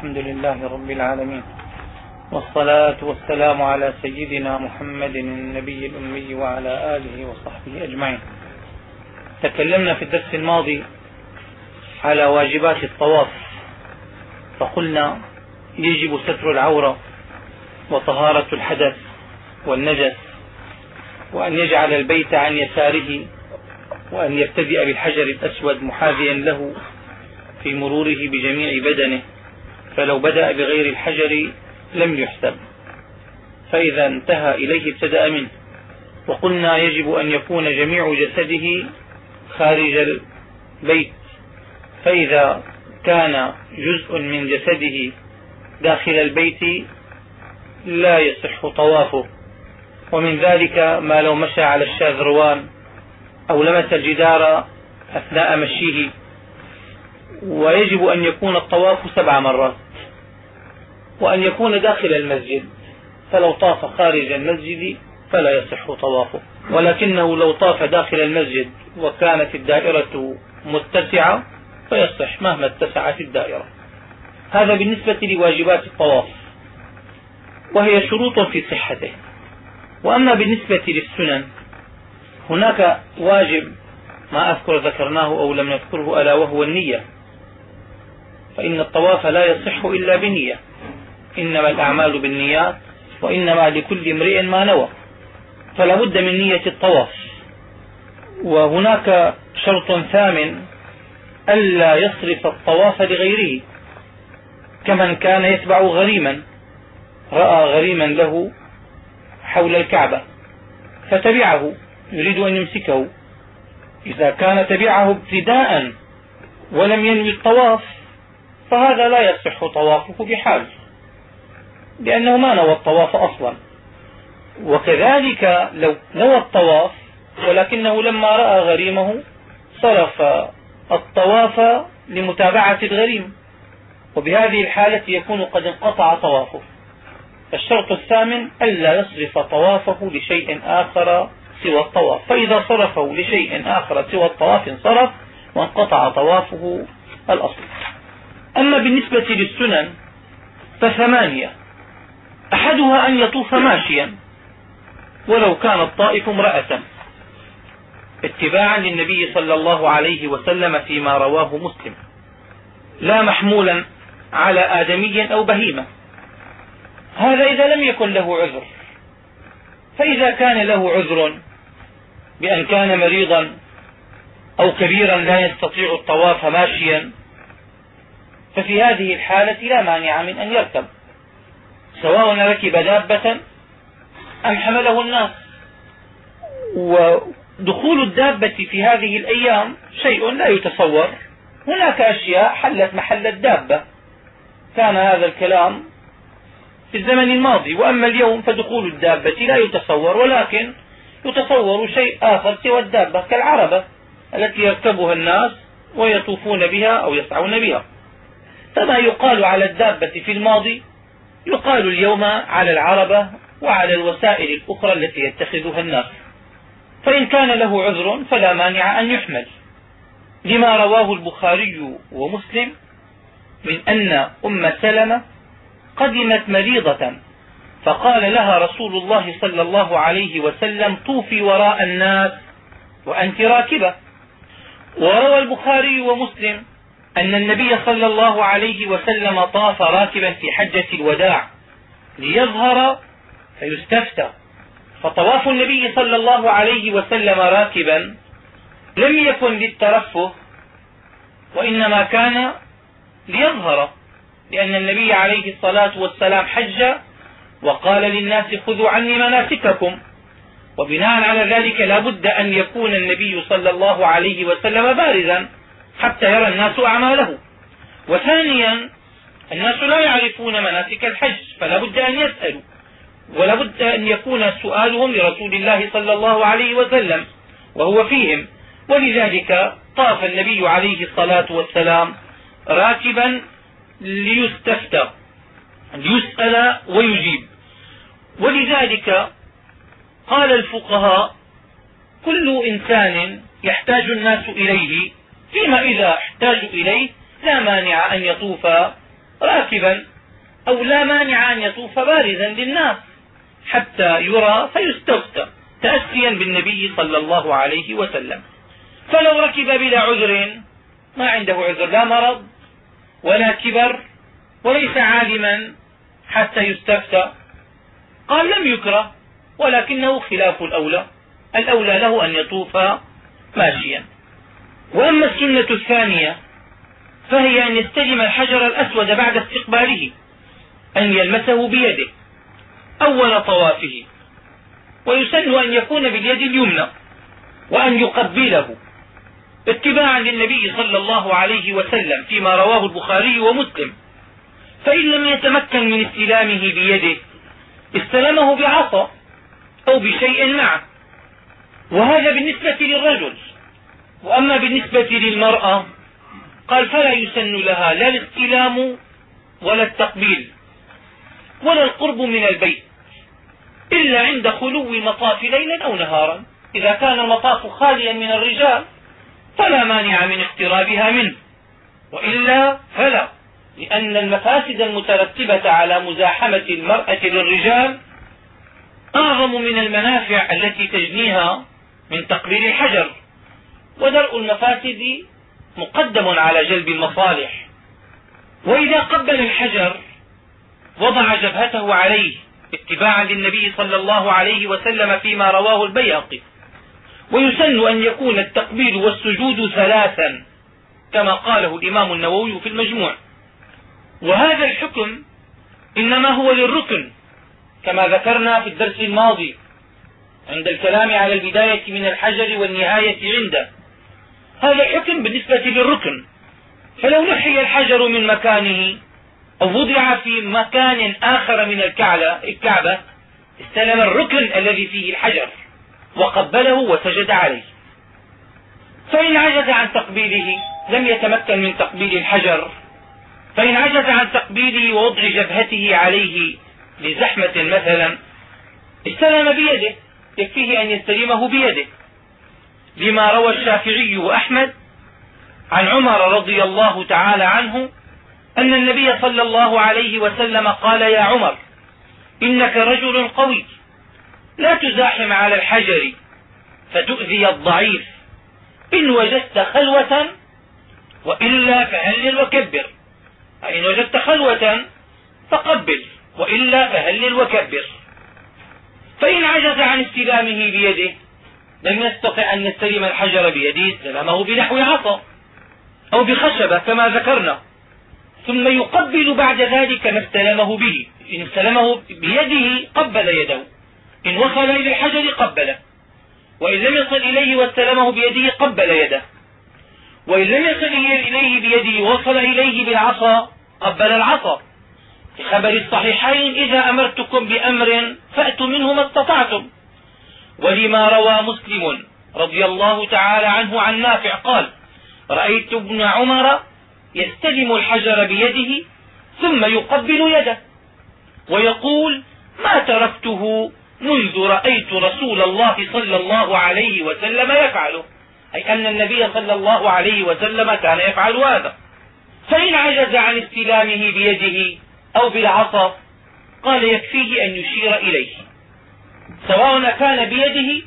الحمد لله رب العالمين. والصلاة والسلام على سيدنا محمد النبي الأمي وعلى آله وصحبه أجمعين. تكلمنا في الدرس الماضي على واجبات الطواف. فقلنا يجب ستر العورة وطهارة الحدث والنجس وأن يجعل البيت عن يساره وأن يبتدئ بالحجر الأسود محاذيا له في مروره بجميع بدنه. فلو بدأ بغير الحجر لم يحسب. فإذا انتهى إليه ابتدأ منه. وقلنا يجب أن يكون جميع جسده خارج البيت. فإذا كان جزء من جسده داخل البيت لا يصح طوافه. ومن ذلك ما لو مشى على الشاذروان أو لمس الجدار أثناء مشيه. ويجب أن يكون الطواف سبع مرات وأن يكون داخل المسجد فلو طاف خارج المسجد فلا يصح طوافه. ولكنه لو طاف داخل المسجد وكانت الدائرة متسعة فيصح مهما اتسعت الدائرة. هذا بالنسبة لواجبات الطواف وهي شروط في صحته. وأما بالنسبة للسنن هناك واجب ما أذكر ذكرناه أو لم نذكره ألا وهو النية. فإن الطواف لا يصح إلا بنية. إنما الأعمال بالنيات وإنما لكل امرئ ما نوى. فلا بد من نية الطواف. وهناك شرط ثامن ألا يصرف الطواف لغيره كمن كان يتبع غريما. رأى غريما له حول الكعبة فتبعه يريد أن يمسكه. إذا كان تبعه ابتداء ولم ينوي الطواف فهذا لا يصح طوافه بحال لأنه ما نوى الطواف أصلا. وكذلك لو نوى الطواف ولكنه لما رأى غريمه صرف الطواف لمتابعة الغريم. وبهذه الحالة يكون قد انقطع طوافه. الشرط الثامن ألا يصرف طوافه لشيء آخر سوى الطواف. فإذا صرفه لشيء آخر سوى الطواف انصرف وانقطع طوافه الأصل. أما بالنسبة للسنن فثمانية. أحدها أن يطوف ماشيا ولو كان الطائف امرأة. اتباعا للنبي صلى الله عليه وسلم فيما رواه مسلم. لا محمولا على آدمي أو بهيمة. هذا إذا لم يكن له عذر. فإذا كان له عذر بأن كان مريضا أو كبيرا لا يستطيع الطواف ماشيا ففي هذه الحالة لا مانع من أن يركب سواء ركب دابة أم حمله الناس. ودخول الدابة في هذه الأيام شيء لا يتصور. هناك أشياء حلت محل الدابة. كان هذا الكلام في الزمن الماضي وأما اليوم فدخول الدابة لا يتصور ولكن يتصور شيء آخر سوى الدابة كالعربة التي يركبها الناس ويطوفون بها أو يسعون بها. فما يقال على الدابة في الماضي يقال اليوم على العربة وعلى الوسائل الأخرى التي يتخذها الناس. فإن كان له عذر فلا مانع أن يحمل. لما رواه البخاري ومسلم من أن أم سلمة قدمت مريضة فقال لها رسول الله صلى الله عليه وسلم طوفي وراء الناس وأنت راكبة. وروى البخاري ومسلم أن النبي صلى الله عليه وسلم طاف راكبا في حجة الوداع ليظهر فيستفتى. فطواف النبي صلى الله عليه وسلم راكبا لم يكن للترفه وإنما كان ليظهر لأن النبي عليه الصلاة والسلام حج وقال للناس خذوا عني مناسككم. وبناء على ذلك لا بد أن يكون النبي صلى الله عليه وسلم بارزا. حتى يرى الناس أعماله. وثانيا الناس لا يعرفون مناسك الحج فلا بد أن يسألوا. ولا بد أن يكون سؤالهم لرسول الله صلى الله عليه وسلم وهو فيهم. ولذلك طاف النبي عليه الصلاة والسلام راكبا ليستفتى ليسأل ويجيب. ولذلك قال الفقهاء كل إنسان يحتاج الناس إليه فيما إذا احتاجوا إليه لا مانع أن يطوف راكبا أو لا مانع أن يطوف بارزا للناس حتى يرى فيستفتى تأسيا بالنبي صلى الله عليه وسلم. فلو ركب بلا عذر ما عنده عذر لا مرض ولا كبر وليس عالما حتى يستفتى. قال لم يكره ولكنه خلاف الأولى. الأولى له أن يطوف ماشيا. وأما السنة الثانية فهي أن يستلم الحجر الأسود بعد استقباله أن يلمسه بيده أول طوافه ويسن أن يكون باليد اليمنى وأن يقبله اتباعا للنبي صلى الله عليه وسلم فيما رواه البخاري ومسلم. فإن لم يتمكن من استلامه بيده استلمه بعصا أو بشيء معه. وهذا بالنسبة للرجل. وأما بالنسبة للمرأة قال فلا يسن لها لا الاستلام ولا التقبيل ولا القرب من البيت إلا عند خلو المطاف ليلا أو نهارا. إذا كان المطاف خاليا من الرجال فلا مانع من اقترابها منه. وإلا فلا لأن المفاسد المترتبة على مزاحمة المرأة للرجال أعظم من المنافع التي تجنيها من تقبيل الحجر. ودرء المفاسد مقدم على جلب المصالح. وإذا قبل الحجر وضع جبهته عليه اتباعا للنبي صلى الله عليه وسلم فيما رواه البيهقي ويسن أن يكون التقبيل والسجود ثلاثا كما قاله الإمام النووي في المجموع. وهذا الحكم إنما هو للركن كما ذكرنا في الدرس الماضي عند الكلام على البداية من الحجر والنهاية عنده. هذا حكم بالنسبة للركن. فلو نحي الحجر من مكانه أو وضع في مكان آخر من الكعبة استلم الركن الذي فيه الحجر وقبله وسجد عليه. فإن عجز عن تقبيله لم يتمكن من تقبيل الحجر. فإن عجز عن تقبيله ووضع جبهته عليه لزحمة مثلا استلم بيده يكفيه أن يستلمه بيده. لما روى الشافعي وأحمد عن عمر رضي الله تعالى عنه أن النبي صلى الله عليه وسلم قال يا عمر إنك رجل قوي لا تزاحم على الحجر فتؤذي الضعيف إن وجدت خلوة وإلا فهلل وكبر فإن وجدت خلوة فقبل وإلا فهلل وكبر فإن عجز عن استلامه بيده لم يستطع أن يستلم الحجر بيده استلمه بنحو عصا أو بخشبة كما ذكرنا. ثم يقبل بعد ذلك ما استلمه به. إن استلمه بيده قبل يده. إن وصل إلى الحجر قبله وإن لم يصل إليه واستلمه بيده قبل يده. وإن لم يصل إليه بيده وصل إليه بالعصا قبل العصا. في خبر الصحيحين إذا أمرتكم بأمر فأتوا منه ما استطعتم. ولما روى مسلم رضي الله تعالى عنه عن نافع قال رأيت ابن عمر يستلم الحجر بيده ثم يقبل يده ويقول ما تركته منذ رأيت رسول الله صلى الله عليه وسلم يفعله أي أن النبي صلى الله عليه وسلم كان يفعل هذا. فإن عجز عن استلامه بيده أو بالعصا قال يكفيه أن يشير إليه سواء كان بيده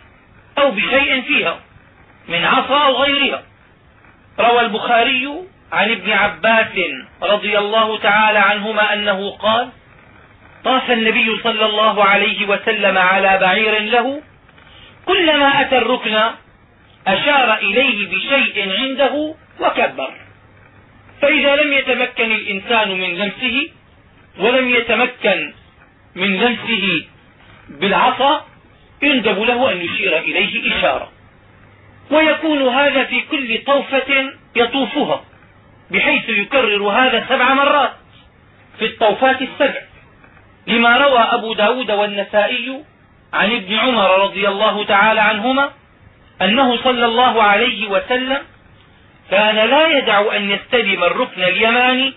أو بشيء فيها من عصا أو غيرها. روى البخاري عن ابن عباس رضي الله تعالى عنهما أنه قال طاف النبي صلى الله عليه وسلم على بعير له كلما أتى الركن أشار إليه بشيء عنده وكبر. فإذا لم يتمكن الإنسان من لمسه ولم يتمكن من لمسه بالعصا يندب له أن يشير إليه إشارة. ويكون هذا في كل طوفة يطوفها بحيث يكرر هذا سبع مرات في الطوفات السبع. لما روى أبو ب داود والنسائي عن ابن عمر رضي الله تعالى عنهما أنه صلى الله عليه وسلم كان لا يدع أن يستلم الركن اليماني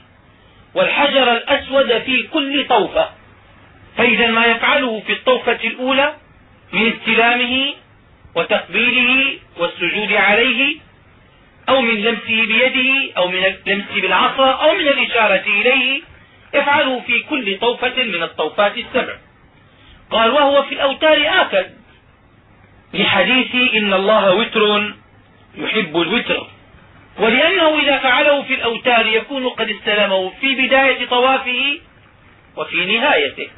والحجر الأسود في كل طوفة. فإذا ما يفعله في الطوفة الأولى من استلامه وتقبيله والسجود عليه أو من لمسه بيده أو من اللمس بالعصا أو من الإشارة إليه يفعله في كل طوفة من الطوفات السبع. قال وهو في الأوتار آكد لحديث إن الله وتر يحب الوتر. ولأنه إذا فعله في الأوتار يكون قد استلمه في بداية طوافه وفي نهايته.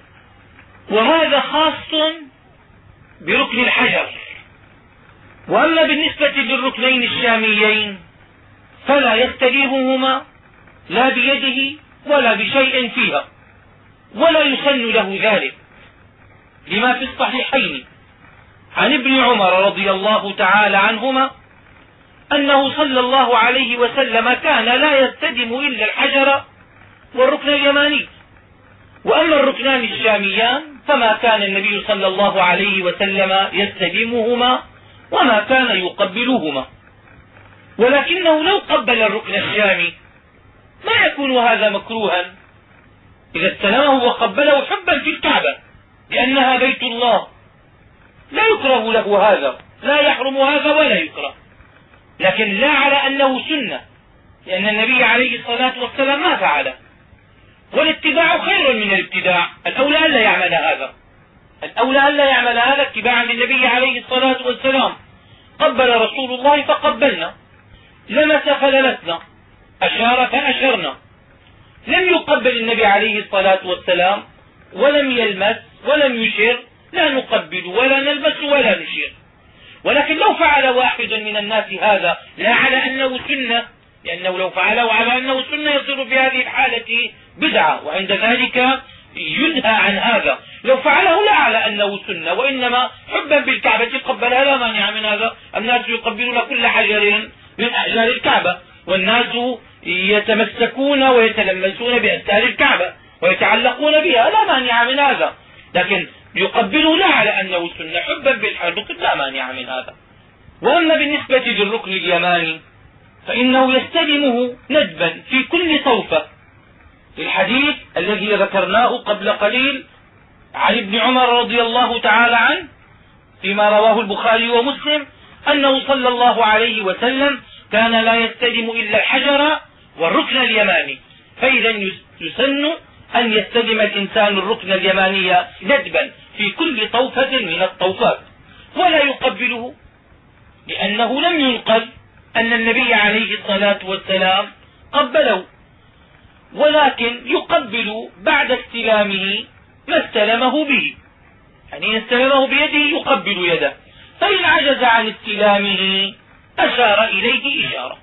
وهذا خاص بركن الحجر. وأما بالنسبة للركنين الشاميين فلا يستلمهما لا بيده ولا بشيء فيها ولا يسن له ذلك. لما في الصحيحين عن ابن عمر رضي الله تعالى عنهما أنه صلى الله عليه وسلم كان لا يستدم إلا الحجر والركن اليماني. وأما الركنان الشاميان فما كان النبي صلى الله عليه وسلم يستدمهما وما كان يقبلهما. ولكنه لو قبل الركن الشامي ما يكون هذا مكروها. إذا استلمه وقبله حبا في الكعبة لأنها بيت الله. لا يكره له هذا لا يحرم هذا ولا يكره. لكن لا على أنه سنة لأن النبي عليه الصلاة والسلام ما فعله. والاتباع خير من الابتداع. الأولى ألا يعمل هذا. الأولى ألا يعمل هذا اتباعا للنبي عليه الصلاة والسلام. قبل رسول الله فقبلنا. لمس فلمسنا أشار فأشرنا. لم يقبل النبي عليه الصلاة والسلام. ولم يلمس ولم يشر. لا نقبل ولا نلمس ولا نشير. ولكن لو فعل واحد من الناس هذا لا على أنه سنة. لأنه لو فعله على أنه سنة يصير في هذه الحالة بدعة وعند ذلك ينهى عن هذا. لو فعله لا على أنه سنة وإنما حبا بالكعبة قبلها لا مانع من هذا. الناس يقبلون كل حجر من أحجار الكعبة والناس يتمسكون ويتلمسون بأستار الكعبة ويتعلقون بها لا مانع من هذا. لكن يقبله لا على أنه سنة حبا بالحرب لا مانع من هذا. وأما بالنسبة للركن اليماني فإنه يستلمه ندبا في كل صوفة. في الحديث الذي ذكرناه قبل قليل عن ابن عمر رضي الله تعالى عنه فيما رواه البخاري ومسلم أنه صلى الله عليه وسلم كان لا يستلم إلا الحجر والركن اليماني. فإذا يسن أن يستلم الإنسان الركن اليماني ندبا في كل طوفة من الطوفات ولا يقبله لأنه لم ينقل. أن النبي عليه الصلاة والسلام قبله ولكن يقبل بعد استلامه ما استلمه به. يعني إن استلمه بيده يقبل يده. فإن عجز عن استلامه أشار إليه إشارة.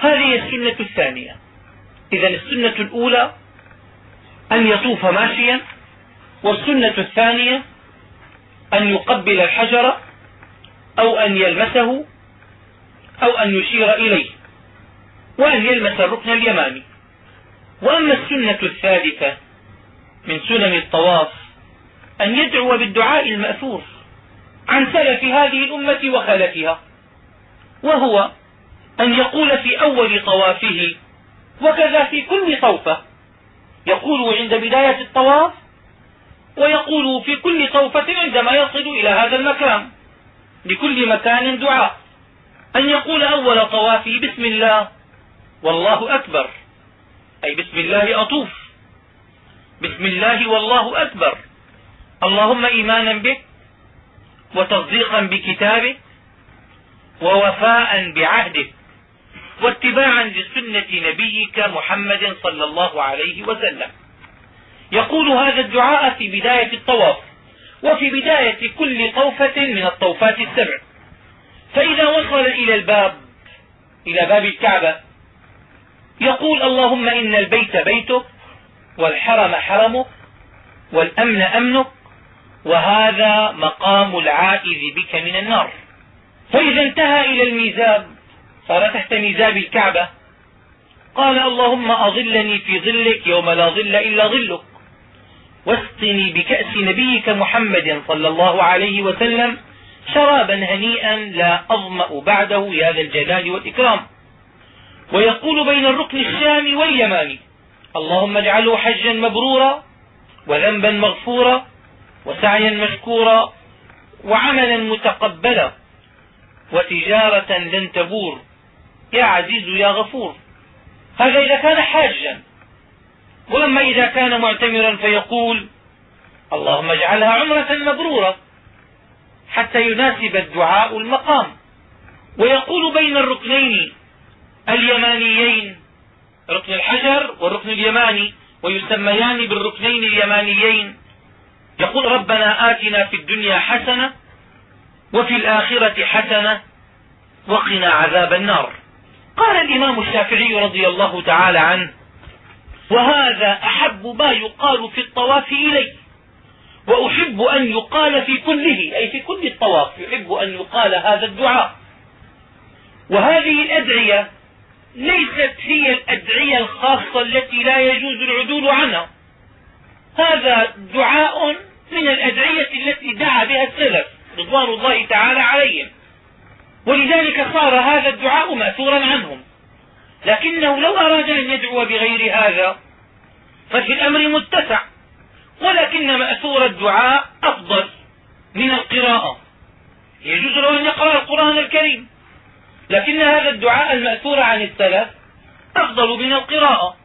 هذه السنة الثانية. إذا السنة الأولى أن يطوف ماشيا والسنة الثانية أن يقبل الحجر أو أن يلمسه أو أن يشير إليه. وأن يلمس الركن اليماني. وأما السنة الثالثة من سنن الطواف أن يدعو بالدعاء المأثور عن سلف هذه الأمة وخلفها وهو أن يقول في أول طوافه وكذا في كل طوفة. يقول عند بداية الطواف ويقول في كل طوفة عندما يصل إلى هذا المكان. لكل مكان دعاء. أن يقول أول طوافه بسم الله. والله أكبر. أي بسم الله أطوف. بسم الله والله أكبر. اللهم إيمانا بك وتصديقا بكتابك ووفاء بعهدك واتباعا لسنة نبيك محمد صلى الله عليه وسلم. يقول هذا الدعاء في بداية الطواف وفي بداية كل طوفة من الطوفات السبع. فإذا وصل إلى الباب إلى باب الكعبة يقول اللهم إن البيت بيتك والحرم حرمك والأمن أمنك وهذا مقام العائذ بك من النار. فإذا انتهى إلى الميزاب صار تحت ميزاب الكعبة قال اللهم أظلني في ظلك يوم لا ظل إلا ظلك واسقني بكأس نبيك محمد صلى الله عليه وسلم شرابا هنيئا لا أظمأ بعده يا ذا الجلال والإكرام. ويقول بين الركن الشامي واليماني اللهم اجعله حجا مبرورا وذنبا مغفورا وسعيا مشكورا وعملا متقبلا وتجارة لن تبور. يا عزيز يا غفور هذا إذا كان حاجا. وأما إذا كان معتمرا فيقول اللهم اجعلها عمرة مبرورة. حتى يناسب الدعاء المقام. ويقول بين الركنين اليمانيين ركن الحجر والركن اليماني ويسميان بالركنين اليمانيين. يقول ربنا آتنا في الدنيا حسنة وفي الآخرة حسنة وقنا عذاب النار. قال الإمام الشافعي رضي الله تعالى عنه وهذا أحب ما يقال في الطواف إلي وأحب أن يقال في كله أي في كل الطواف يحب أن يقال هذا الدعاء. وهذه الأدعية ليست هي الأدعية الخاصة التي لا يجوز العدول عنها. هذا دعاء من الأدعية التي دعا بها السلف رضوان الله تعالى عليهم. ولذلك صار هذا الدعاء مأثورا عنهم. لكنه لو أراد أن يدعو بغير هذا ففي الأمر متسع. ولكن مأثور الدعاء أفضل من القراءة. يجوز له أن يقرأ القرآن الكريم. لكن هذا الدعاء المأثور عن السلف أفضل من القراءة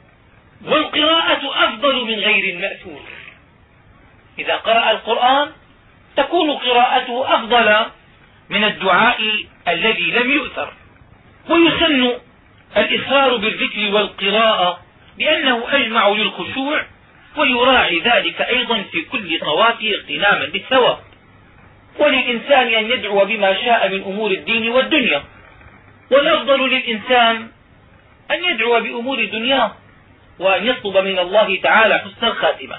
والقراءة أفضل من غير المأثور. إذا قرأ القرآن تكون قراءته أفضل من الدعاء الذي لم يؤثر. ويسن الإصرار بالذكر والقراءة لأنه أجمع للخشوع ويراعي ذلك أيضا في كل طوافه اغتناما للثواب وللإنسان أن يدعو بما شاء من أمور الدين والدنيا. والأفضل للإنسان أن يدعو بأمور دنياه وأن يطلب من الله تعالى حسن الخاتمة.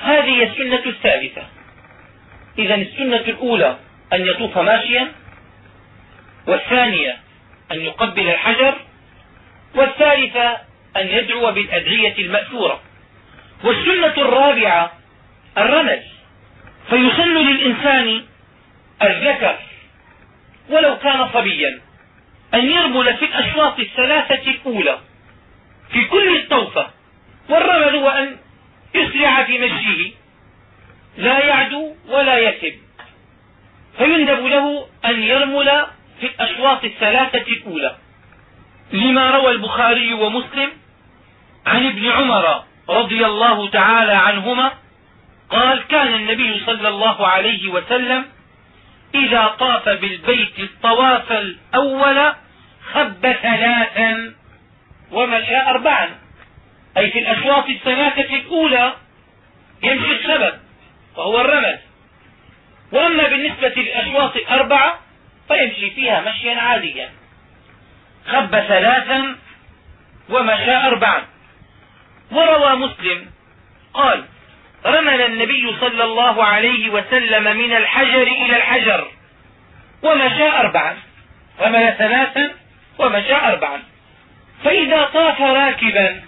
هذه السنة الثالثة. إذا السنة الأولى أن يطوف ماشيا. والثانية أن يقبل الحجر. والثالثة أن يدعو بالأدعية المأثورة. والسنة الرابعة الرمل فيسن للإنسان الذكر ولو كان صبيا أن يرمل في الأشواط الثلاثة الأولى في كل الطوفة والرمل هو أن يسرع في مشيه لا يعدو ولا يسب. فيندب له أن يرمل في الأشواط الثلاثة الأولى. لما روى البخاري ومسلم عن ابن عمر رضي الله تعالى عنهما قال كان النبي صلى الله عليه وسلم إذا طاف بالبيت الطواف الأول خب ثلاثا ومشى أربعا. أي في الأشواط الثلاثة الأولى يمشي السبب وهو الرمل. وأما بالنسبة للأشواط الأربعة فيمشي فيها مشيا عاديا. خب ثلاثا ومشى أربعا. وروى مسلم قال رمل النبي صلى الله عليه وسلم من الحجر إلى الحجر ومشى أربعا. رمل ثلاثا ومشى أربعا. فإذا طاف راكبا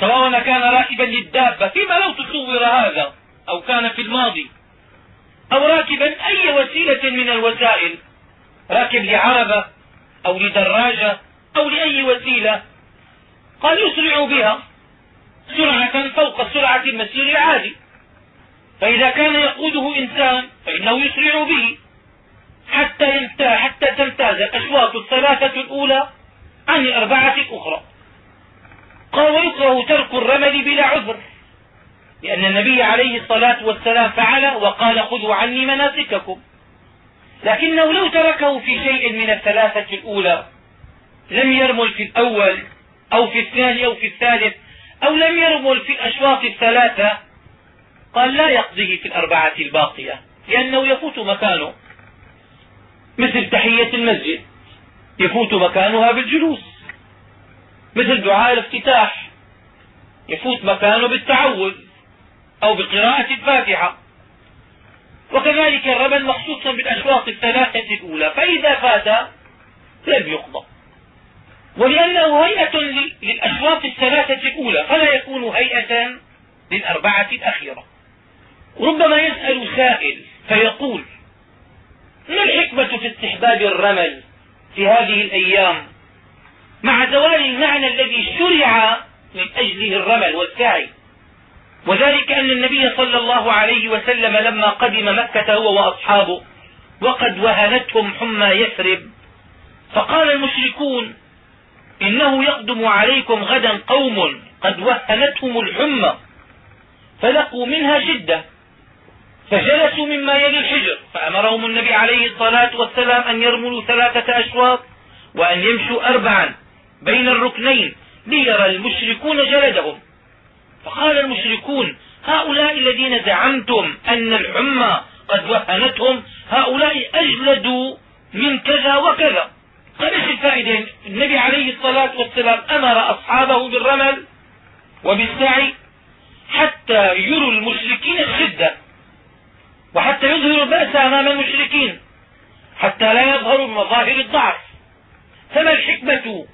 سواء كان راكبا للدابة فيما لو تصور هذا أو كان في الماضي أو راكبا أي وسيلة من الوسائل راكب لعربة أو لدراجة أو لأي وسيلة قال يسرع بها. سرعة فوق سرعة المسير العادي فإذا كان يقوده إنسان فإنه يسرع به. حتى حتى تمتاز الأشواط الثلاثة الأولى عن الأربعة الأخرى. قال ويكره ترك الرمل بلا عذر لأن النبي عليه الصلاة والسلام فعل وقال خذوا عني مناسككم. لكنه لو تركه في شيء من الثلاثة الأولى لم يرمل في الأول أو في الثاني أو في الثالث أو لم يرمل في الأشواط الثلاثة قال لا يقضيه في الأربعة الباقية لأنه يفوت مكانه. مثل تحية المسجد يفوت مكانها بالجلوس. مثل دعاء الافتتاح يفوت مكانه بالتعوذ أو بقراءة الفاتحة. وكذلك الرمل مخصوص بالأشواط الثلاثة الأولى فإذا فات لم يقضى. ولأنه هيئة للأشواط الثلاثة الأولى فلا يكون هيئة للأربعة الأخيرة. ربما يسأل سائل فيقول ما الحكمة في استحباب الرمل في هذه الأيام؟ مع زوال المعنى الذي شرع من أجله الرمل والسعي. وذلك أن النبي صلى الله عليه وسلم لما قدم مكة هو وأصحابه وقد وهنتهم حمى يثرب. فقال المشركون إنه يقدم عليكم غدا قوم قد وهنتهم الحمى فلقوا منها شدة فجلسوا مما يلي الحجر فأمرهم النبي عليه الصلاة والسلام أن يرملوا ثلاثة أشواط وأن يمشوا أربعا بين الركنين ليرى المشركون جلدهم. فقال المشركون هؤلاء الذين زعمتم أن الحمى قد وهنتهم هؤلاء أجلدوا من كذا وكذا. قال إيش الفائدة النبي عليه الصلاة والسلام أمر أصحابه بالرمل وبالسعي حتى يروا المشركين الشدة وحتى يظهروا البأس أمام المشركين حتى لا يظهروا بمظاهر الضعف. فما الحكمة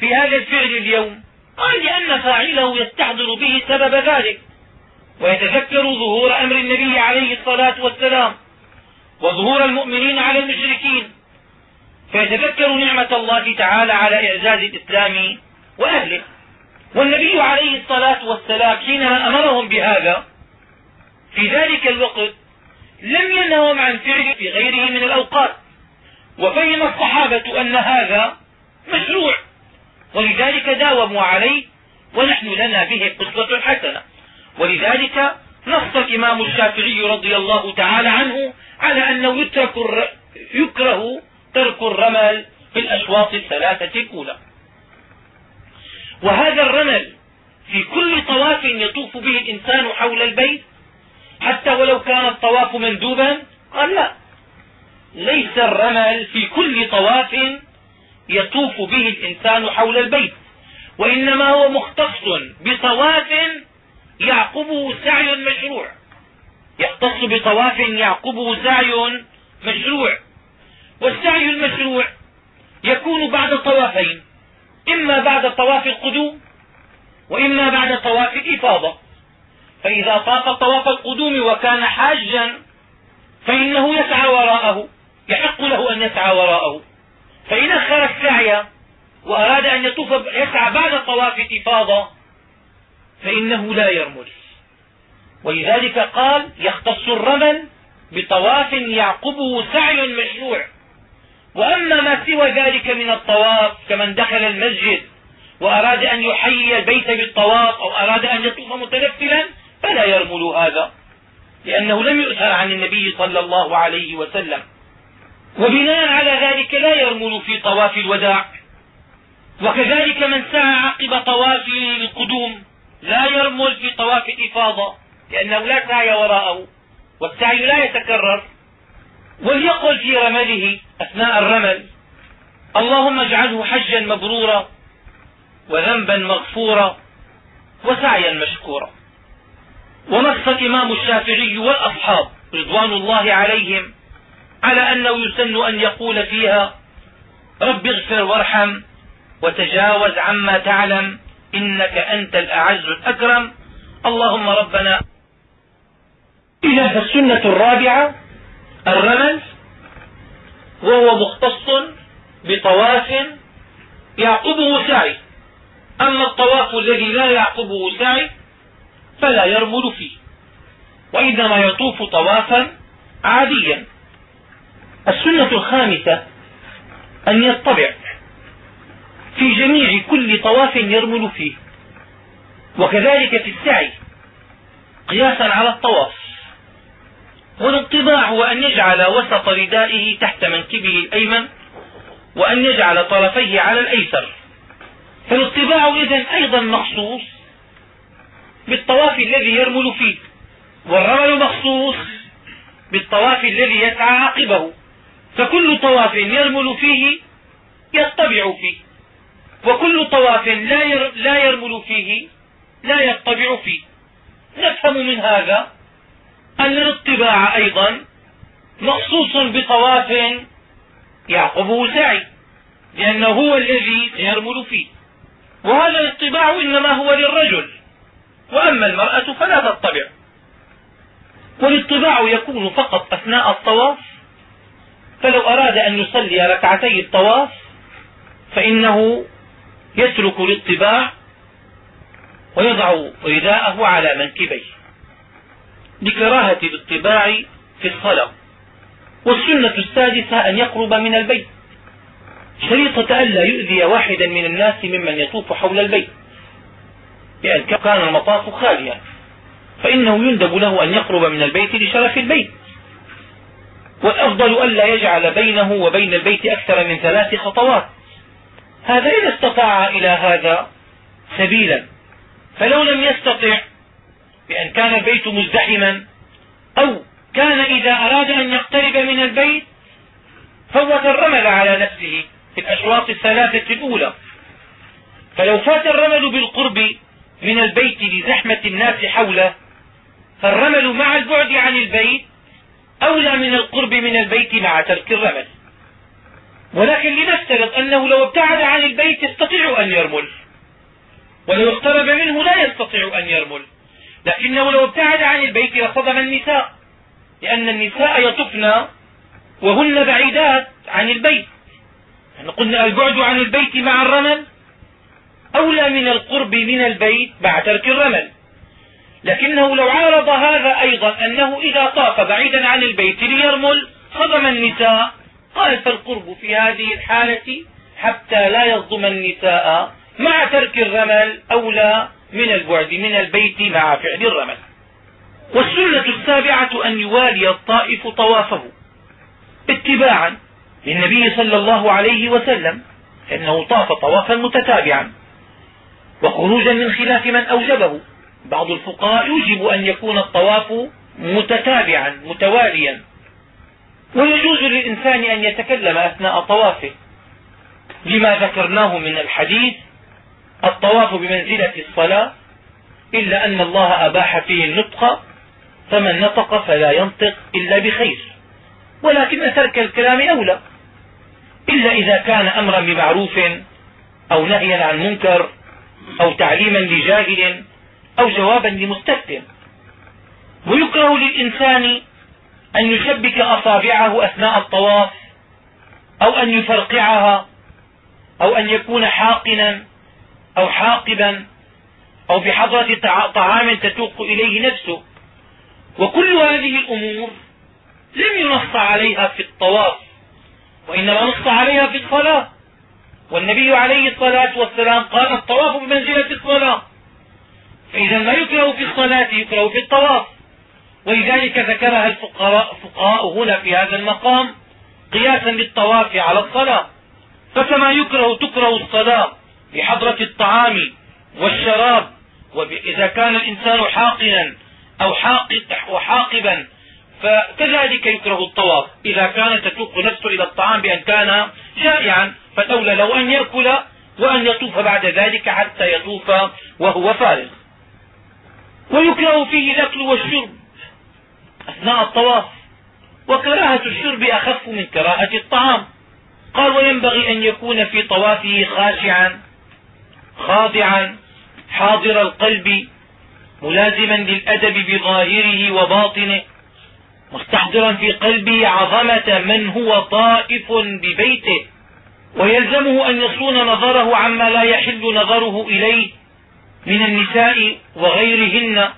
في هذا الفعل اليوم؟ قال لأن فاعله يستحضر به سبب ذلك ويتذكر ظهور أمر النبي عليه الصلاة والسلام وظهور المؤمنين على المشركين. فيتذكر نعمة الله تعالى على إعزاز الإسلام وأهله. والنبي عليه الصلاة والسلام حينما أمرهم بهذا في ذلك الوقت لم ينههم عن فعله في غيره من الأوقات. وفهم الصحابة أن هذا مشروع ولذلك داوموا عليه ونحن لنا به قصة حسنة. ولذلك نص الإمام الشافعي رضي الله تعالى عنه على أنه يترك يكره ترك الرمل في الأشواط الثلاثة الأولى. وهذا الرمل في كل طواف يطوف به الإنسان حول البيت حتى ولو كان الطواف مندوبا قال لا. ليس الرمل في كل طواف يطوف به الإنسان حول البيت وإنما هو مختص بطواف يعقبه سعي مشروع. يختص بطواف يعقبه سعي مشروع. والسعي المشروع يكون بعد طوافين. إما بعد طواف القدوم وإما بعد طواف الإفاضة. فإذا طاف طواف القدوم وكان حاجا فإنه يسعى وراءه يحق له أن يسعى وراءه. فإن أخر السعي وأراد أن يطوف يسعى بعد طواف الإفاضة فإنه لا يرمل ولذلك قال يختص الرمل بطواف يعقبه سعي مشروع. وأما ما سوى ذلك من الطواف كمن دخل المسجد وأراد أن يحيي البيت بالطواف أو أراد أن يطوف متنفلا فلا يرمل هذا لأنه لم يؤثر عن النبي صلى الله عليه وسلم. وبناء على ذلك لا يرمل في طواف الوداع. وكذلك من سعى عقب طواف القدوم لا يرمل في طواف الإفاضة لأنه لا سعي وراءه والسعي لا يتكرر. وليقل في رمله أثناء الرمل. اللهم اجعله حجا مبرورا وذنبا مغفورا وسعيا مشكورا. ونص الإمام الشافعي والأصحاب رضوان الله عليهم على أنه يسن أن يقول فيها رب اغفر وارحم وتجاوز عما تعلم إنك أنت الأعز الأكرم. اللهم ربنا إذا فالسنة الرابعة الرمل وهو مختص بطواف يعقبه سعي. أما الطواف الذي لا يعقبه سعي فلا يرمل فيه وإنما يطوف طوافا عاديا. السنة الخامسة أن يطبع في جميع كل طواف يرمل فيه وكذلك في السعي قياسا على الطواف. والانطباع هو أن يجعل وسط ردائه تحت منكبه الأيمن وأن يجعل طرفيه على الأيسر. فالاطباع إذن أيضا مخصوص بالطواف الذي يرمل فيه والرمل مخصوص بالطواف الذي يسعى عقبه. فكل طواف يرمل فيه يطبع فيه وكل طواف لا يرمل فيه لا يطبع فيه. نفهم من هذا أن الاطباع أيضا مخصوص بطواف يعقبه سعي لأنه هو الذي يرمل فيه. وهذا الاطباع إنما هو للرجل وأما المرأة فلا تطبع. والاطباع يكون فقط أثناء الطواف فلو أراد أن يصلي ركعتي الطواف فإنه يترك الاطباع ويضع رداءه على منكبيه. لكراهة الاطباع في الصلاة والسنة السادسة أن يقرب من البيت. شريطة ألا يؤذي واحدا من الناس ممن يطوف حول البيت. بأن كان المطاف خاليا فإنه يندب له أن يقرب من البيت لشرف البيت. والأفضل ألا يجعل بينه وبين البيت أكثر من ثلاث خطوات. هذا إذا استطاع إلى هذا سبيلا فلو لم يستطع بأن كان البيت مزدحما أو كان إذا أراد أن يقترب من البيت فوت الرمل على نفسه في الأشواط الثلاثة الأولى. فلو فات الرمل بالقرب من البيت لزحمة الناس حوله فالرمل مع البعد عن البيت أولى من القرب من البيت مع ترك الرمل. ولكن لنفترض أنه لو ابتعد عن البيت يستطيع أن يرمل. ولو اقترب منه لا يستطيع أن يرمل. لكنه لو ابتعد عن البيت لصدم النساء لأن النساء يطفن وهن بعيدات عن البيت. يعني قلنا البعد عن البيت مع الرمل أولى من القرب من البيت مع ترك الرمل. لكنه لو عارض هذا أيضا أنه إذا طاف بعيدا عن البيت ليرمل صدم النساء. قال فالقرب في هذه الحالة حتى لا يصدم النساء مع ترك الرمل أولى من البعد من البيت مع فعل الرمل. والسنة السابعة أن يوالي الطائف طوافه. اتباعا للنبي صلى الله عليه وسلم فإنه طاف طوافا متتابعا. وخروجا من خلاف من أوجبه. بعض الفقهاء يوجب أن يكون الطواف متتابعا متواليا. ويجوز للإنسان أن يتكلم أثناء طوافه. لما ذكرناه من الحديث الطواف بمنزلة الصلاة إلا أن الله أباح فيه النطق فمن نطق فلا ينطق إلا بخير. ولكن ترك الكلام أولى. إلا إذا كان أمرا بمعروف أو نهيا عن منكر أو تعليما لجاهل أو جوابا لمستفتن ويكره للإنسان أن يشبك أصابعه أثناء الطواف أو أن يفرقعها أو أن يكون حاقنا. أو حاقبا أو بحضرة طعام تتوق إليه نفسه. وكل هذه الأمور لم ينص عليها في الطواف وإنما نص عليها في الصلاة. والنبي عليه الصلاة والسلام قال الطواف بمنزلة الصلاة. فإذا ما يكره في الصلاة يكره في الطواف. ولذلك ذكرها الفقهاء فقهاء هنا في هذا المقام قياسا للطواف على الصلاة. فكما يكره تكره الصلاة. بحضرة الطعام والشراب وإذا كان الإنسان حاقنا أو حاقبا فكذلك يكره الطواف. إذا كان تتوق نفسه إلى الطعام بأن كان جائعا فالاولى لو أن يأكل وأن يطوف بعد ذلك حتى يطوف وهو فارغ. ويكره فيه الأكل والشرب أثناء الطواف. وكراهة الشرب أخف من كراهة الطعام. قال وينبغي أن يكون في طوافه خاشعا خاضعا حاضر القلب ملازما للأدب بظاهره وباطنه مستحضرا في قلبه عظمة من هو طائف ببيته ويلزمه أن يصون نظره عما لا يحل نظره إليه من النساء وغيرهن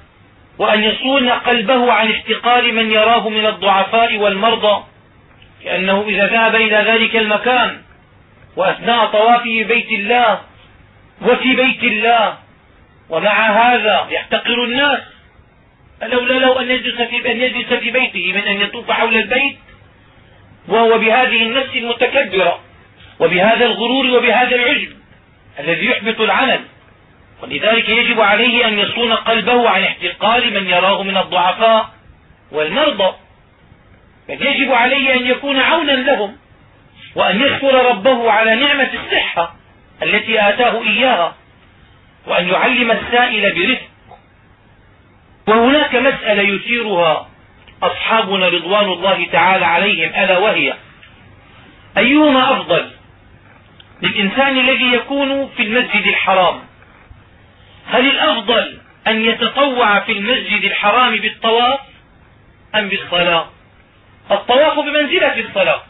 وأن يصون قلبه عن احتقار من يراه من الضعفاء والمرضى لأنه إذا ذهب إلى ذلك المكان وأثناء طوافه بيت الله وفي بيت الله. ومع هذا يحتقر الناس. فلولا لو أن يجلس في, أن يجلس في بيته من أن يطوف حول البيت وهو بهذه النفس المتكبرة وبهذا الغرور وبهذا العجب الذي يحبط العمل. ولذلك يجب عليه أن يصون قلبه عن احتقار من يراه من الضعفاء والمرضى. بل يجب عليه أن يكون عونا لهم وأن يشكر ربه على نعمة الصحة. التي آتاه إياها وأن يعلم السائل برفق وهناك مسألة يثيرها أصحابنا رضوان الله تعالى عليهم ألا وهي أيهما أفضل للإنسان الذي يكون في المسجد الحرام؟ هل الأفضل أن يتطوع في المسجد الحرام بالطواف أم بالصلاة؟ الطواف بمنزلة الصلاة.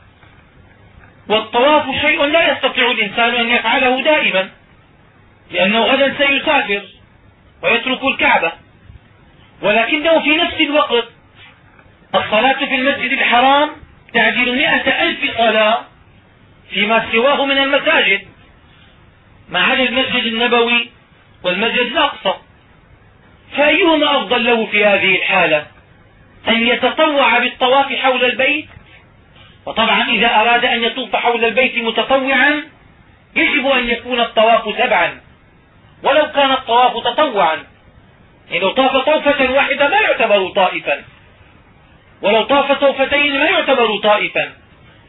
والطواف شيء لا يستطيع الإنسان أن يفعله دائما لأنه غدا سيسافر ويترك الكعبة ولكنه في نفس الوقت الصلاة في المسجد الحرام تعدل مئة ألف صلاة فيما سواه من المساجد ما عدا المسجد النبوي والمسجد الأقصى. فأيهما أفضل له في هذه الحالة؟ أن يتطوع بالطواف حول البيت وطبعا إذا أراد أن يطوف حول البيت متطوعا يجب أن يكون الطواف سبعا. ولو كان الطواف تطوعا. يعني لو طاف طوفة واحدة ما يعتبر طائفا. ولو طاف طوفتين ما يعتبر طائفا.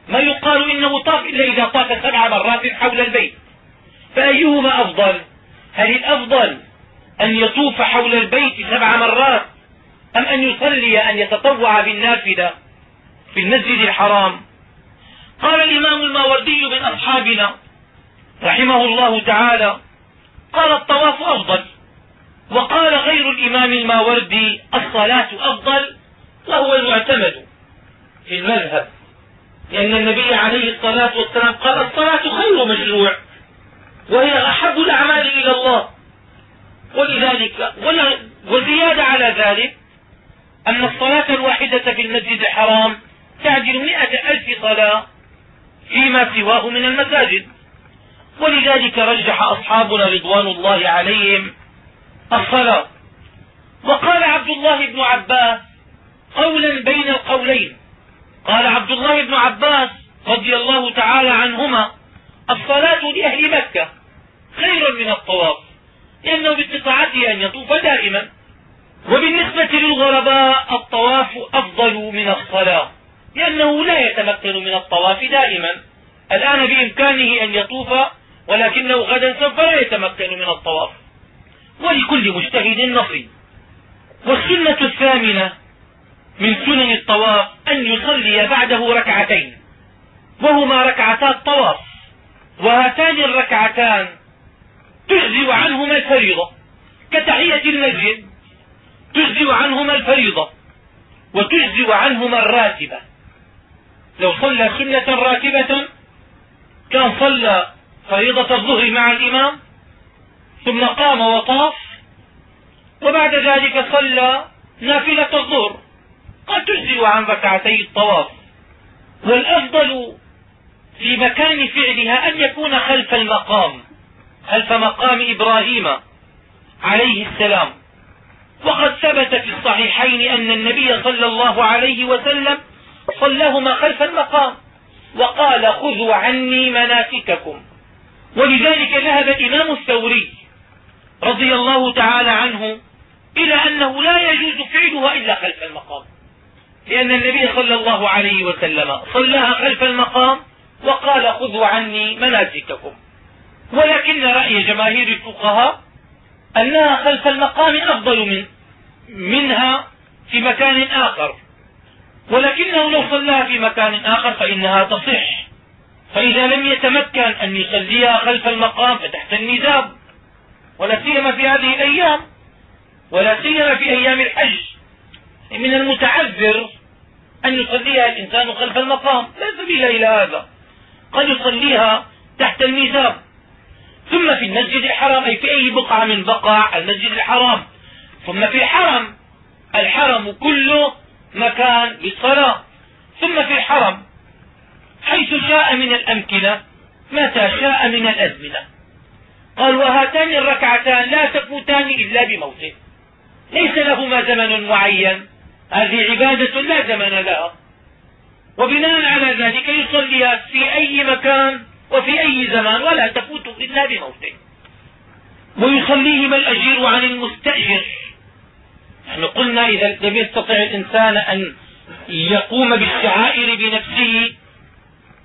ما يقال إنه طاف إلا إذا طاف سبع مرات حول البيت. فأيهما أفضل؟ هل الأفضل أن يطوف حول البيت سبع مرات أم أن يصلي أن يتطوع بالنافلة؟ في المسجد الحرام. قال الإمام الماوردي من أصحابنا رحمه الله تعالى قال الطواف أفضل وقال غير الإمام الماوردي الصلاة أفضل وهو المعتمد في المذهب لأن النبي عليه الصلاة والسلام قال الصلاة خير مشروع وهي أحب الأعمال إلى الله. ولذلك وزيادة على ذلك أن الصلاة الواحدة في المسجد الحرام تعدل م ألف صلاة فيما سواه من المساجد. ولذلك رجح أصحابنا رضوان الله عليهم الصلاة. وقال عبد الله بن عباس قولا بين القولين. قال عبد الله بن عباس رضي الله تعالى عنهما الصلاة لأهل مكة خير من الطواف لأنه باستطاعته أن يطوف دائما. وبالنسبة للغرباء الطواف أفضل من الصلاة. لأنه لا يتمكن من الطواف دائما. الآن بإمكانه أن يطوف ولكنه غدا سوف لا يتمكن من الطواف. ولكل مجتهد نصيب والسنة الثامنة من سنن الطواف أن يصلي بعده ركعتين. وهما ركعتا الطواف وهاتان الركعتان تجزي عنهما الفريضة. كتحية المسجد تجزي عنهما الفريضة. وتجزي عنهما الراتبة. لو صلى سنة راتبة كان صلى فريضة الظهر مع الإمام ثم قام وطاف وبعد ذلك صلى نافلة الظهر. قد تجزئ عن ركعتي الطواف. والأفضل في مكان فعلها أن يكون خلف المقام خلف مقام إبراهيم عليه السلام. وقد ثبت في الصحيحين أن النبي صلى الله عليه وسلم صلاهما خلف المقام وقال خذوا عني مناسككم. ولذلك ذهب الإمام الثوري رضي الله تعالى عنه إلى أنه لا يجوز فعلها إلا خلف المقام. لأن النبي صلى الله عليه وسلم صلاها خلف المقام وقال خذوا عني مناسككم. ولكن رأي جماهير الفقهاء أنها خلف المقام أفضل من منها في مكان آخر. ولكنه لو صلاها في مكان آخر فإنها تصح. فإذا لم يتمكن أن يصليها خلف المقام فتحت النزاب. ولا سيما في هذه الأيام. ولا سيما في أيام الحج. من المتعذر أن يصليها الإنسان خلف المقام. لا سبيل إلى هذا. قد يصليها تحت الميزاب ثم في المسجد الحرام أي في أي بقعة من بقاع المسجد الحرام. ثم في الحرم. الحرم كله مكان للصلاة. ثم في الحرم حيث شاء من الأمكنة متى شاء من الأزمنة. قال وهاتان الركعتان لا تفوتان إلا بموته. ليس لهما زمن معين. هذه عبادة لا زمن لها. وبناء على ذلك يصليها في أي مكان وفي أي زمان ولا تفوت إلا بموته. ويصليهما الأجير عن المستأجر. نحن قلنا إذا لم يستطع الإنسان أن يقوم بالشعائر بنفسه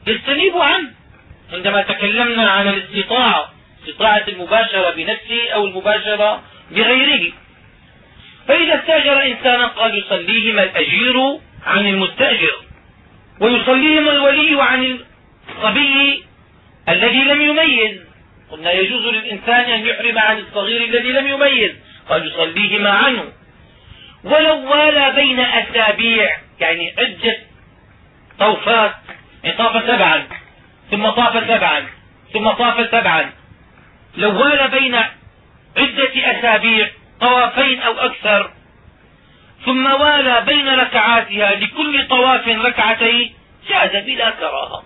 يستنيب عنه. عندما تكلمنا عن الاستطاعة استطاعة المباشرة بنفسه أو المباشرة بغيره. فإذا استأجر إنسانا قال يصليهما الأجير عن المستأجر ويصليهما الولي عن الصبي الذي لم يميز. قلنا يجوز للإنسان أن يحرم عن الصغير الذي لم يميز قال يصليهما عنه. ولو والى بين أسابيع يعني عدة طوفات يعني طاف سبعا ثم طاف سبعا ثم طاف سبعا. لو والى بين عدة أسابيع طوافين أو أكثر ثم والى بين ركعاتها لكل طواف ركعتين جاز بلا كراهة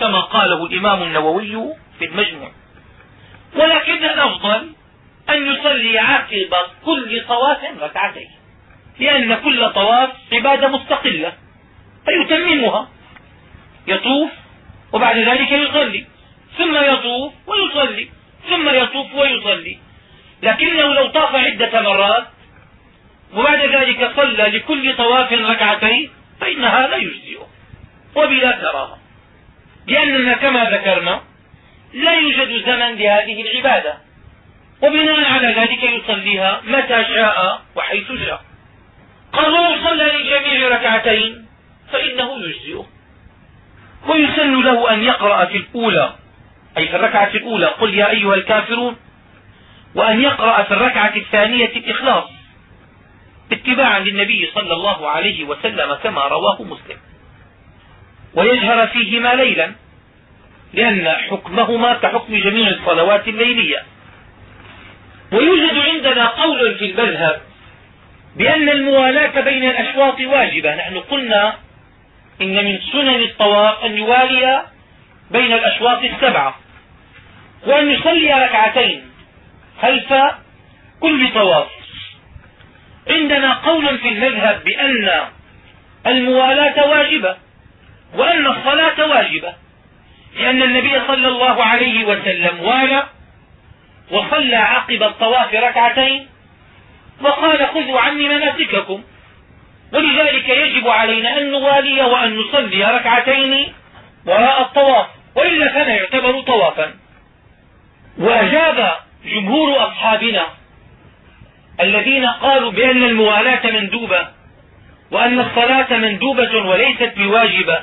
كما قاله الإمام النووي في المجموع. ولكن الأفضل أن يصلي عقب كل طواف ركعتين لأن كل طواف عبادة مستقلة فيتممها. يطوف وبعد ذلك يصلي ثم يطوف ويصلي ثم يطوف ويصلي. لكنه لو طاف عدة مرات وبعد ذلك صلى لكل طواف ركعتين فإن هذا يجزئه وبلا كراهة لأننا كما ذكرنا لا يوجد زمن لهذه العبادة وبناء على ذلك يصليها متى شاء وحيث شاء. ولو صلى للجميع ركعتين فإنه يجزئه. ويسن له أن يقرأ في الأولى أي في الركعة الأولى. قل يا أيها الكافرون وأن يقرأ في الركعة الثانية الإخلاص اتباعا للنبي صلى الله عليه وسلم كما رواه مسلم. ويجهر فيهما ليلا لأن حكمهما كحكم جميع الصلوات الليلية. ويوجد عندنا قول في المذهب بأن الموالاة بين الأشواط واجبة. نحن قلنا إن من سنن الطواف أن يوالي بين الأشواط السبعة وأن يصلي ركعتين خلف كل طواف. عندنا قول في المذهب بأن الموالاة واجبة وأن الصلاة واجبة لأن النبي صلى الله عليه وسلم والى وصلى عقب الطواف ركعتين وقال خذوا عني مناسككم ولذلك يجب علينا أن نوالي وأن نصلي ركعتين وراء الطواف وإلا كان يعتبر طوافا. وأجاب جمهور أصحابنا الذين قالوا بأن الموالاة مندوبة وأن الصلاة مندوبة وليست بواجبة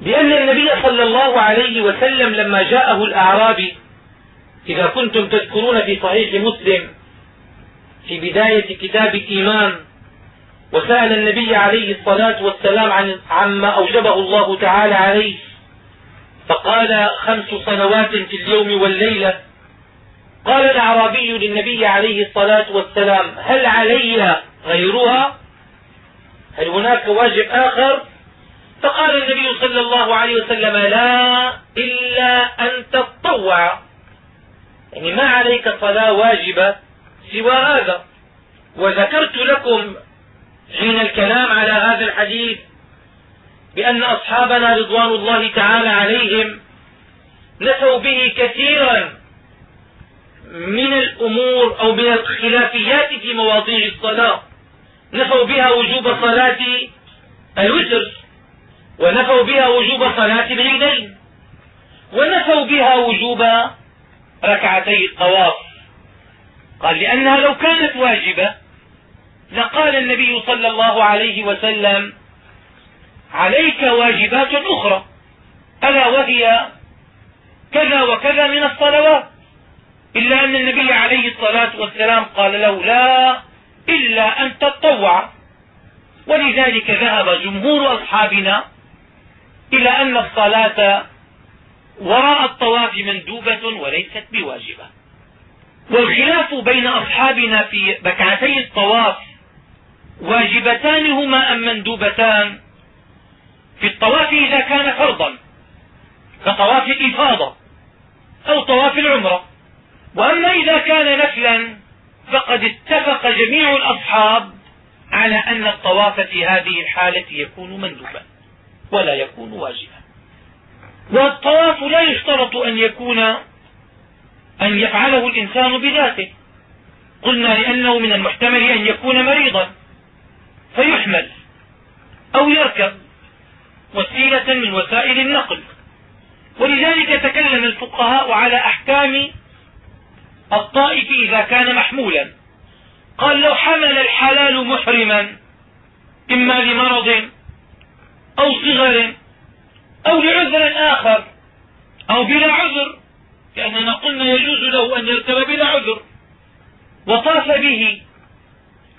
بأن النبي صلى الله عليه وسلم لما جاءه الأعرابي إذا كنتم تذكرون في صحيح مسلم في بداية كتاب الإيمان وسأل النبي عليه الصلاة والسلام عن عما أوجبه الله تعالى عليه. فقال خمس صلوات في اليوم والليلة. قال الأعرابي للنبي عليه الصلاة والسلام هل علي غيرها؟ هل هناك واجب آخر؟ فقال النبي صلى الله عليه وسلم لا إلا أن تطوع. يعني ما عليك صلاة واجبة؟ سوى هذا. وذكرت لكم حين الكلام على هذا الحديث بأن أصحابنا رضوان الله تعالى عليهم نفوا به كثيرا من الأمور أو من الخلافيات في مواضيع الصلاة. نفوا بها وجوب صلاة الوتر ونفوا بها وجوب صلاة العيدين ونفوا بها وجوب ركعتي الطواف. قال لأنها لو كانت واجبة لقال النبي صلى الله عليه وسلم عليك واجبات أخرى ألا وهي كذا وكذا من الصلوات؟ إلا أن النبي عليه الصلاة والسلام قال له لا إلا أن تطوع. ولذلك ذهب جمهور أصحابنا إلى أن الصلاة وراء الطواف مندوبة وليست بواجبة. والخلاف بين أصحابنا في ركعتي الطواف واجبتان هما أم مندوبتان؟ في الطواف إذا كان فرضا كطواف الإفاضة أو طواف العمرة. وأما إذا كان نفلا فقد اتفق جميع الأصحاب على أن الطواف في هذه الحالة يكون مندوبا ولا يكون واجبا. والطواف لا يشترط أن يكون أن يفعله الإنسان بذاته. قلنا لأنه من المحتمل أن يكون مريضا. فيحمل أو يركب وسيلة من وسائل النقل. ولذلك تكلم الفقهاء على أحكام الطائف إذا كان محمولا. قال لو حمل الحلال محرما إما لمرض أو صغر أو لعذر آخر أو بلا عذر لأننا قلنا يجوز له أن يركب بلا عذر. وطاف به.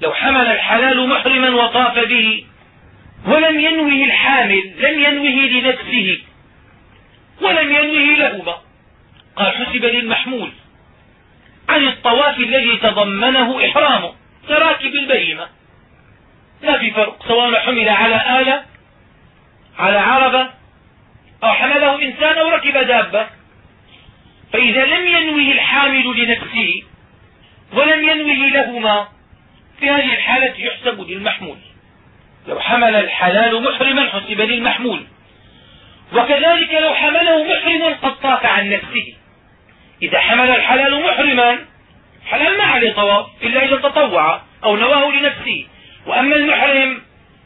لو حمل الحلال محرما وطاف به. ولم ينوه الحامل لم ينوه لنفسه. ولم ينوه لهما. قال حسب للمحمول. عن الطواف الذي تضمنه إحرامه. كراكب البهيمة ما في فرق سواء حمل على آلة على عربة أو حمله إنسان أو ركب دابة. فإذا لم ينوه الحامل لنفسه ولم ينوه لهما في هذه الحالة يحسب للمحمول. لو حمل الحلال محرما حسب للمحمول. وكذلك لو حمله محرم قد طاف عن نفسه. إذا حمل الحلال محرما حلال ما عليه طواف إلا إذا تطوع أو نواه لنفسه. وأما المحرم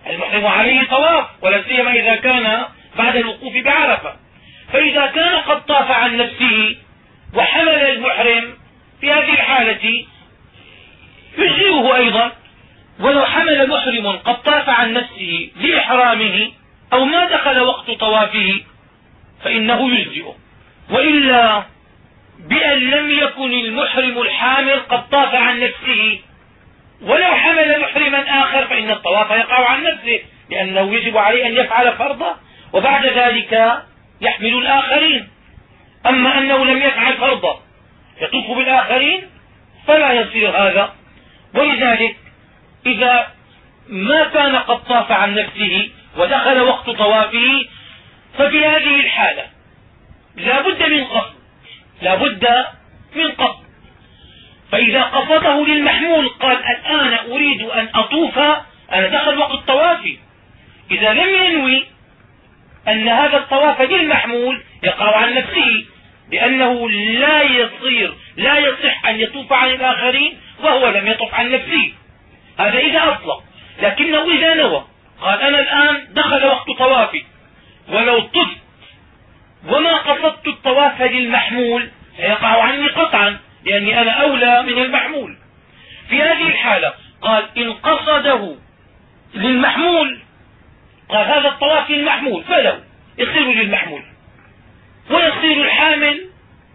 المحرم عليه طواف ولا سيما إذا كان بعد الوقوف بعرفة. فإذا كان قد طاف عن نفسه وحمل المحرم في هذه الحالة يجزئه أيضا ولو حمل محرم قد طاف عن نفسه لإحرامه أو ما دخل وقت طوافه فإنه يجزئه. وإلا بأن لم يكن المحرم الحامل قد طاف عن نفسه ولو حمل محرما آخر فإن الطواف يقع عن نفسه لأنه يجب عليه أن يفعل فرضه وبعد ذلك يحمل الآخرين. أما أنه لم يفعل فرضه يطوف بالآخرين فلا يصير هذا. ولذلك إذا ما كان قد طاف عن نفسه ودخل وقت طوافه ففي هذه الحالة لا بد من قصد لا بد من قصد. فإذا قصده للمحمول قال الآن أريد أن أطوف أنا دخل وقت طوافي. إذا لم ينوي أن هذا الطواف للمحمول يقع عن نفسه. لأنه لا يصير لا يصح أن يطوف عن الآخرين وهو لم يطف عن نفسه. هذا إذا أطلق. لكنه إذا نوى. قال أنا الآن دخل وقت طوافي. ولو طفت. وما قصدت الطواف للمحمول؟ سيقع عني قطعا لأني أنا أولى من المحمول. في هذه الحالة قال إن قصده للمحمول قال هذا الطواف للمحمول فلو يصير للمحمول. ويصير الحامل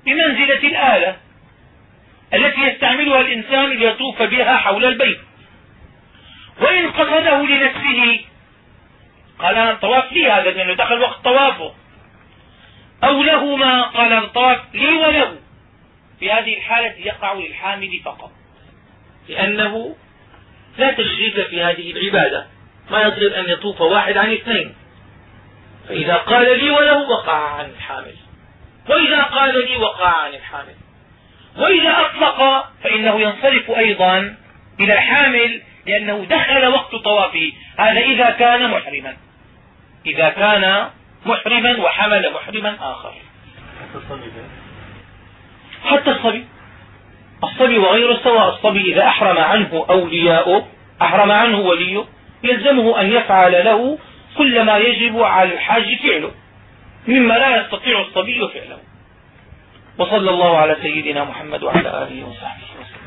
بمنزلة الآلة التي يستعملها الإنسان ليطوف بها حول البيت. وإن قصده لنفسه قال أنا الطواف لي هذا لأنه دخل وقت طوافه. أو لهما قال الطواف لي وله. في هذه الحالة يقع للحامل فقط. لأنه لا تشريك في هذه العبادة. ما يصير أن يطوف واحد عن اثنين. فإذا قال لي وله وقع عن الحامل. وإذا قال لي وقع عن الحامل. وإذا أطلق فإنه ينصرف أيضا إلى الحامل لأنه دخل وقت طوافه هذا إذا كان محرما. إذا كان محرما وحمل محرما آخر. حتى الصبي الصبي. وغيره سواء الصبي إذا أحرم عنه أولياؤه أحرم عنه وليه يلزمه أن يفعل له كل ما يجب على الحاج فعله. مما لا يستطيع الصبي فعله. وصلى الله على سيدنا محمد وعلى آله وصحبه وسلم.